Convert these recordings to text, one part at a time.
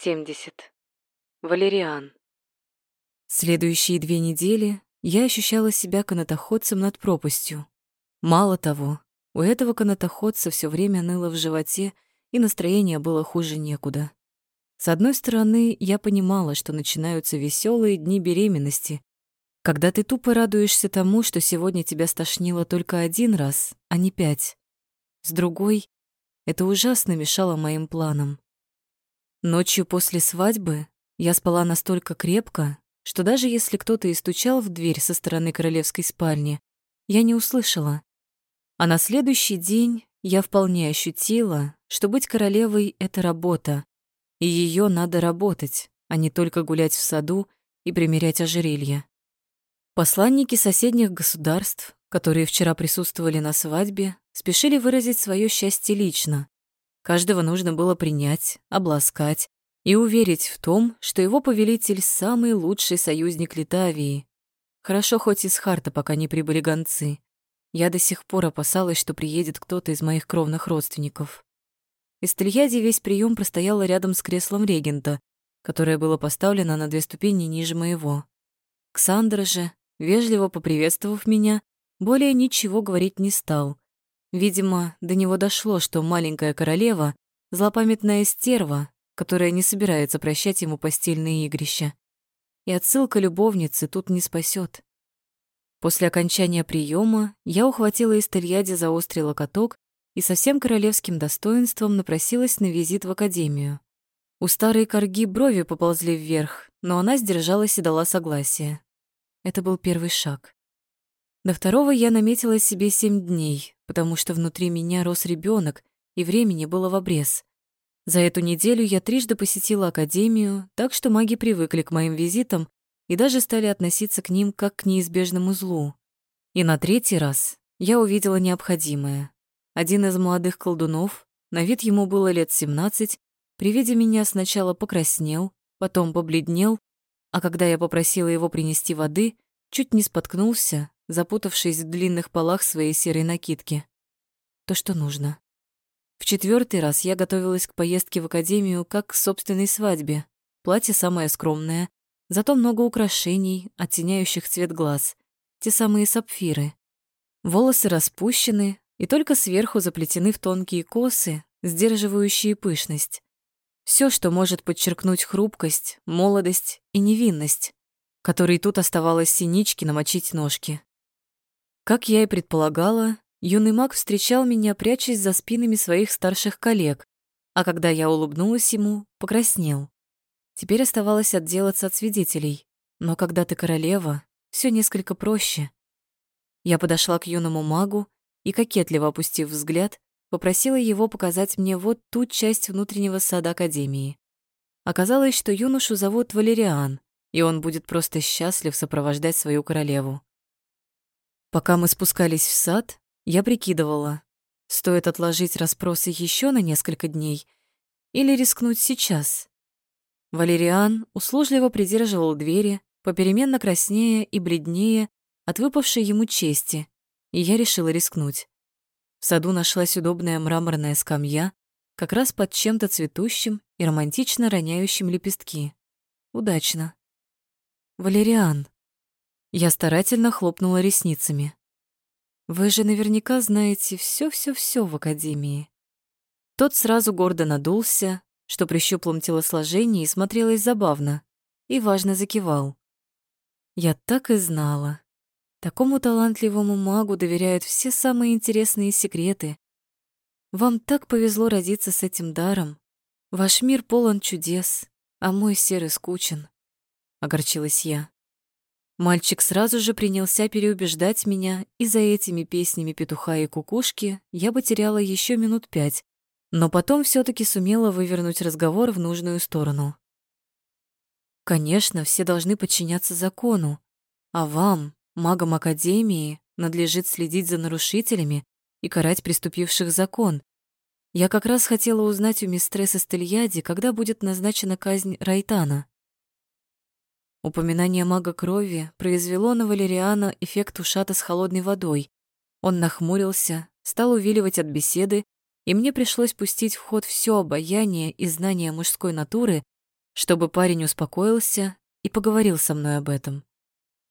70. Валериан. Следующие две недели я ощущала себя канатоходцем над пропастью. Мало того, у этого канатоходца все время ныло в животе, и настроение было хуже некуда. С одной стороны, я понимала, что начинаются веселые дни беременности, когда ты тупо радуешься тому, что сегодня тебя стошнило только один раз, а не пять. С другой, это ужасно мешало моим планам. Ночью после свадьбы я спала настолько крепко, что даже если кто-то и стучал в дверь со стороны королевской спальни, я не услышала. А на следующий день я вполне ощутила, что быть королевой — это работа, и ее надо работать, а не только гулять в саду и примерять ожерелье. Посланники соседних государств, которые вчера присутствовали на свадьбе, спешили выразить свое счастье лично, Каждого нужно было принять, обласкать и уверить в том, что его повелитель — самый лучший союзник Литавии. Хорошо, хоть из Харта пока не прибыли гонцы. Я до сих пор опасалась, что приедет кто-то из моих кровных родственников. Истельяди весь прием простояла рядом с креслом регента, которое было поставлено на две ступени ниже моего. Ксандра же, вежливо поприветствовав меня, более ничего говорить не стал, Видимо, до него дошло, что маленькая королева — злопамятная стерва, которая не собирается прощать ему постельные игрища. И отсылка любовницы тут не спасет. После окончания приема я ухватила из Тельяди за острый локоток и со всем королевским достоинством напросилась на визит в академию. У старой корги брови поползли вверх, но она сдержалась и дала согласие. Это был первый шаг. До второго я наметила себе семь дней, потому что внутри меня рос ребенок, и времени было в обрез. За эту неделю я трижды посетила академию, так что маги привыкли к моим визитам и даже стали относиться к ним как к неизбежному злу. И на третий раз я увидела необходимое. Один из молодых колдунов, на вид ему было лет 17, при виде меня сначала покраснел, потом побледнел, а когда я попросила его принести воды, чуть не споткнулся запутавшись в длинных полах своей серой накидки. То, что нужно. В четвертый раз я готовилась к поездке в академию как к собственной свадьбе. Платье самое скромное, зато много украшений, оттеняющих цвет глаз, те самые сапфиры. Волосы распущены и только сверху заплетены в тонкие косы, сдерживающие пышность. Все, что может подчеркнуть хрупкость, молодость и невинность, которой тут оставалось синички намочить ножки. Как я и предполагала, юный маг встречал меня, прячась за спинами своих старших коллег, а когда я улыбнулась ему, покраснел. Теперь оставалось отделаться от свидетелей, но когда ты королева, все несколько проще. Я подошла к юному магу и, кокетливо опустив взгляд, попросила его показать мне вот ту часть внутреннего сада Академии. Оказалось, что юношу зовут Валериан, и он будет просто счастлив сопровождать свою королеву. Пока мы спускались в сад, я прикидывала, стоит отложить расспросы еще на несколько дней или рискнуть сейчас. Валериан услужливо придерживал двери, попеременно краснея и бледнее от выпавшей ему чести, и я решила рискнуть. В саду нашлась удобная мраморная скамья, как раз под чем-то цветущим и романтично роняющим лепестки. Удачно. «Валериан», я старательно хлопнула ресницами. «Вы же наверняка знаете все-все-все в Академии». Тот сразу гордо надулся, что при щуплом телосложении смотрелось забавно, и важно закивал. «Я так и знала. Такому талантливому магу доверяют все самые интересные секреты. Вам так повезло родиться с этим даром. Ваш мир полон чудес, а мой серый скучен», — огорчилась я. Мальчик сразу же принялся переубеждать меня, и за этими песнями петуха и кукушки я бы теряла еще минут пять, но потом все таки сумела вывернуть разговор в нужную сторону. Конечно, все должны подчиняться закону, а вам, магам Академии, надлежит следить за нарушителями и карать приступивших закон. Я как раз хотела узнать у мистрессы Стельяди, когда будет назначена казнь Райтана. Упоминание мага крови произвело на Валериана эффект ушата с холодной водой. Он нахмурился, стал увиливать от беседы, и мне пришлось пустить в ход все обаяние и знание мужской натуры, чтобы парень успокоился и поговорил со мной об этом.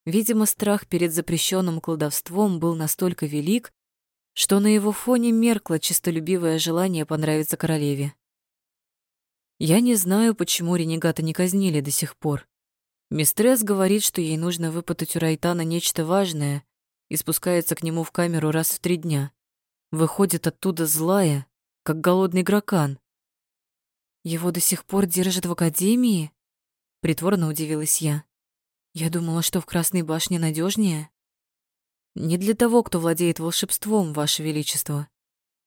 Видимо, страх перед запрещенным кладовством был настолько велик, что на его фоне меркло честолюбивое желание понравиться королеве. Я не знаю, почему ренегата не казнили до сих пор. Мистресс говорит, что ей нужно выпытать у Райтана нечто важное и спускается к нему в камеру раз в три дня. Выходит оттуда злая, как голодный гракан. Его до сих пор держат в академии? Притворно удивилась я. Я думала, что в Красной башне надежнее. Не для того, кто владеет волшебством, Ваше Величество.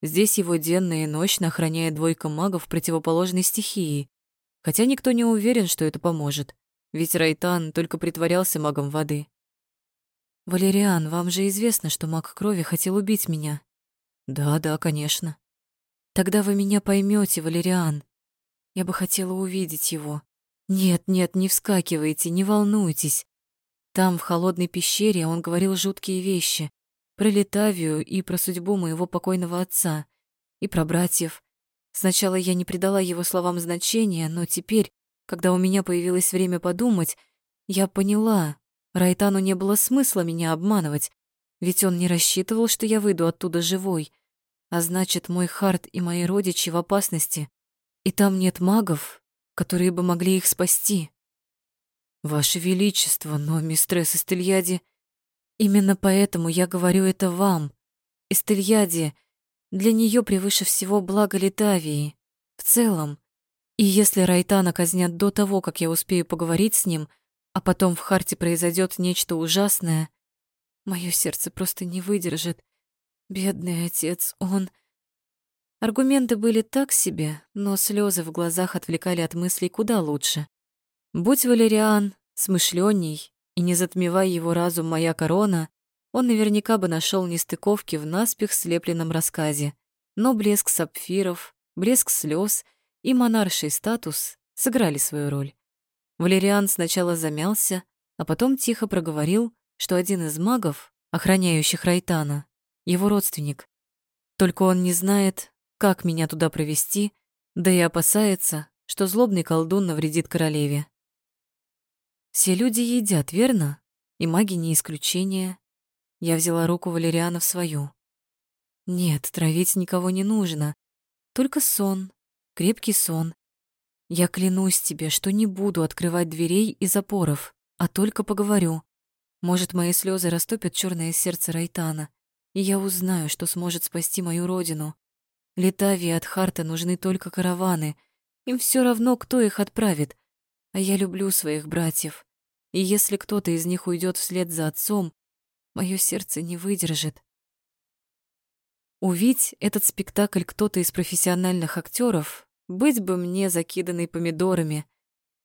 Здесь его денно и ночно охраняет двойка магов противоположной стихии, хотя никто не уверен, что это поможет, ведь Райтан только притворялся магом воды. «Валериан, вам же известно, что маг крови хотел убить меня». «Да, да, конечно». «Тогда вы меня поймете, Валериан. Я бы хотела увидеть его. Нет, нет, не вскакивайте, не волнуйтесь. Там, в холодной пещере, он говорил жуткие вещи про Литавию и про судьбу моего покойного отца, и про братьев. Сначала я не придала его словам значения, но теперь, когда у меня появилось время подумать, я поняла, Райтану не было смысла меня обманывать, ведь он не рассчитывал, что я выйду оттуда живой. А значит, мой Харт и мои родичи в опасности, и там нет магов, которые бы могли их спасти. Ваше Величество, но мистресс Эстельяди... Именно поэтому я говорю это вам. Эстельяде, для нее превыше всего благо Литавии. В целом. И если Райтана казнят до того, как я успею поговорить с ним, а потом в Харте произойдет нечто ужасное, мое сердце просто не выдержит. Бедный отец, он... Аргументы были так себе, но слезы в глазах отвлекали от мыслей куда лучше. Будь Валериан смышленней и не затмевая его разум моя корона, он наверняка бы нашел нестыковки в наспех слепленном рассказе. Но блеск сапфиров, блеск слез и монарший статус сыграли свою роль. Валериан сначала замялся, а потом тихо проговорил, что один из магов, охраняющих Райтана, его родственник. Только он не знает, как меня туда провести, да и опасается, что злобный колдун навредит королеве. Все люди едят, верно? И маги не исключение. Я взяла руку Валериана в свою. Нет, травить никого не нужно. Только сон, крепкий сон. Я клянусь тебе, что не буду открывать дверей и запоров, а только поговорю. Может, мои слезы растопят черное сердце Райтана, и я узнаю, что сможет спасти мою родину. Литавии от Харта нужны только караваны. Им все равно, кто их отправит, а я люблю своих братьев. И если кто-то из них уйдет вслед за отцом, мое сердце не выдержит. Увидеть этот спектакль кто-то из профессиональных актеров, быть бы мне закиданной помидорами,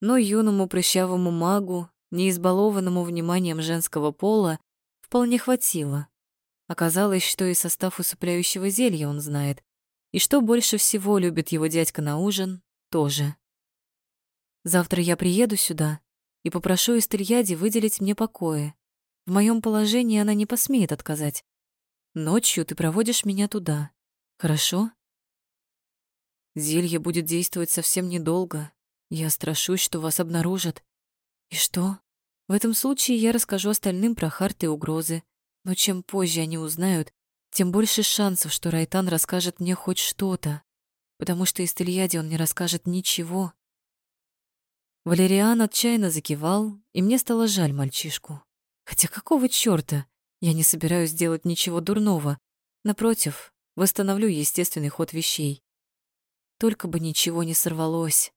но юному прыщавому магу, не избалованному вниманием женского пола, вполне хватило. Оказалось, что и состав усыпляющего зелья он знает, и что больше всего любит его дядька на ужин, тоже. Завтра я приеду сюда и попрошу Эстельяди выделить мне покои. В моем положении она не посмеет отказать. Ночью ты проводишь меня туда. Хорошо? Зелье будет действовать совсем недолго. Я страшусь, что вас обнаружат. И что? В этом случае я расскажу остальным про харты и угрозы. Но чем позже они узнают, тем больше шансов, что Райтан расскажет мне хоть что-то. Потому что Эстельяде он не расскажет ничего, Валериан отчаянно закивал, и мне стало жаль мальчишку. Хотя какого чёрта? Я не собираюсь делать ничего дурного. Напротив, восстановлю естественный ход вещей. Только бы ничего не сорвалось.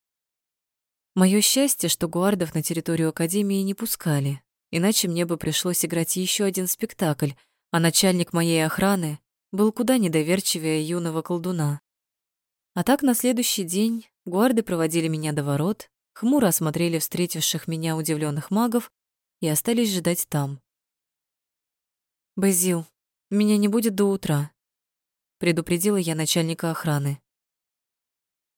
Моё счастье, что гуардов на территорию Академии не пускали, иначе мне бы пришлось играть ещё один спектакль, а начальник моей охраны был куда недоверчивее юного колдуна. А так на следующий день гуарды проводили меня до ворот, хмуро осмотрели встретивших меня удивленных магов и остались ждать там. «Базил, меня не будет до утра», — предупредила я начальника охраны.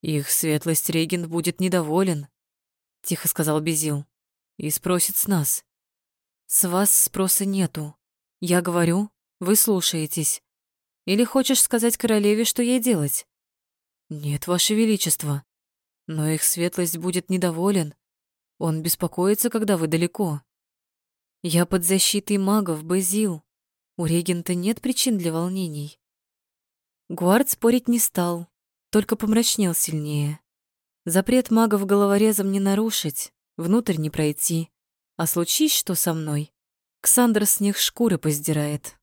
«Их светлость регент будет недоволен», — тихо сказал Безил, — «и спросит с нас». «С вас спроса нету. Я говорю, вы слушаетесь. Или хочешь сказать королеве, что ей делать?» «Нет, ваше величество», Но их светлость будет недоволен. Он беспокоится, когда вы далеко. Я под защитой магов, Базил. У регента нет причин для волнений. Гуард спорить не стал, только помрачнел сильнее. Запрет магов головорезом не нарушить, внутрь не пройти. А случись что со мной, Ксандр с них шкуры поздирает.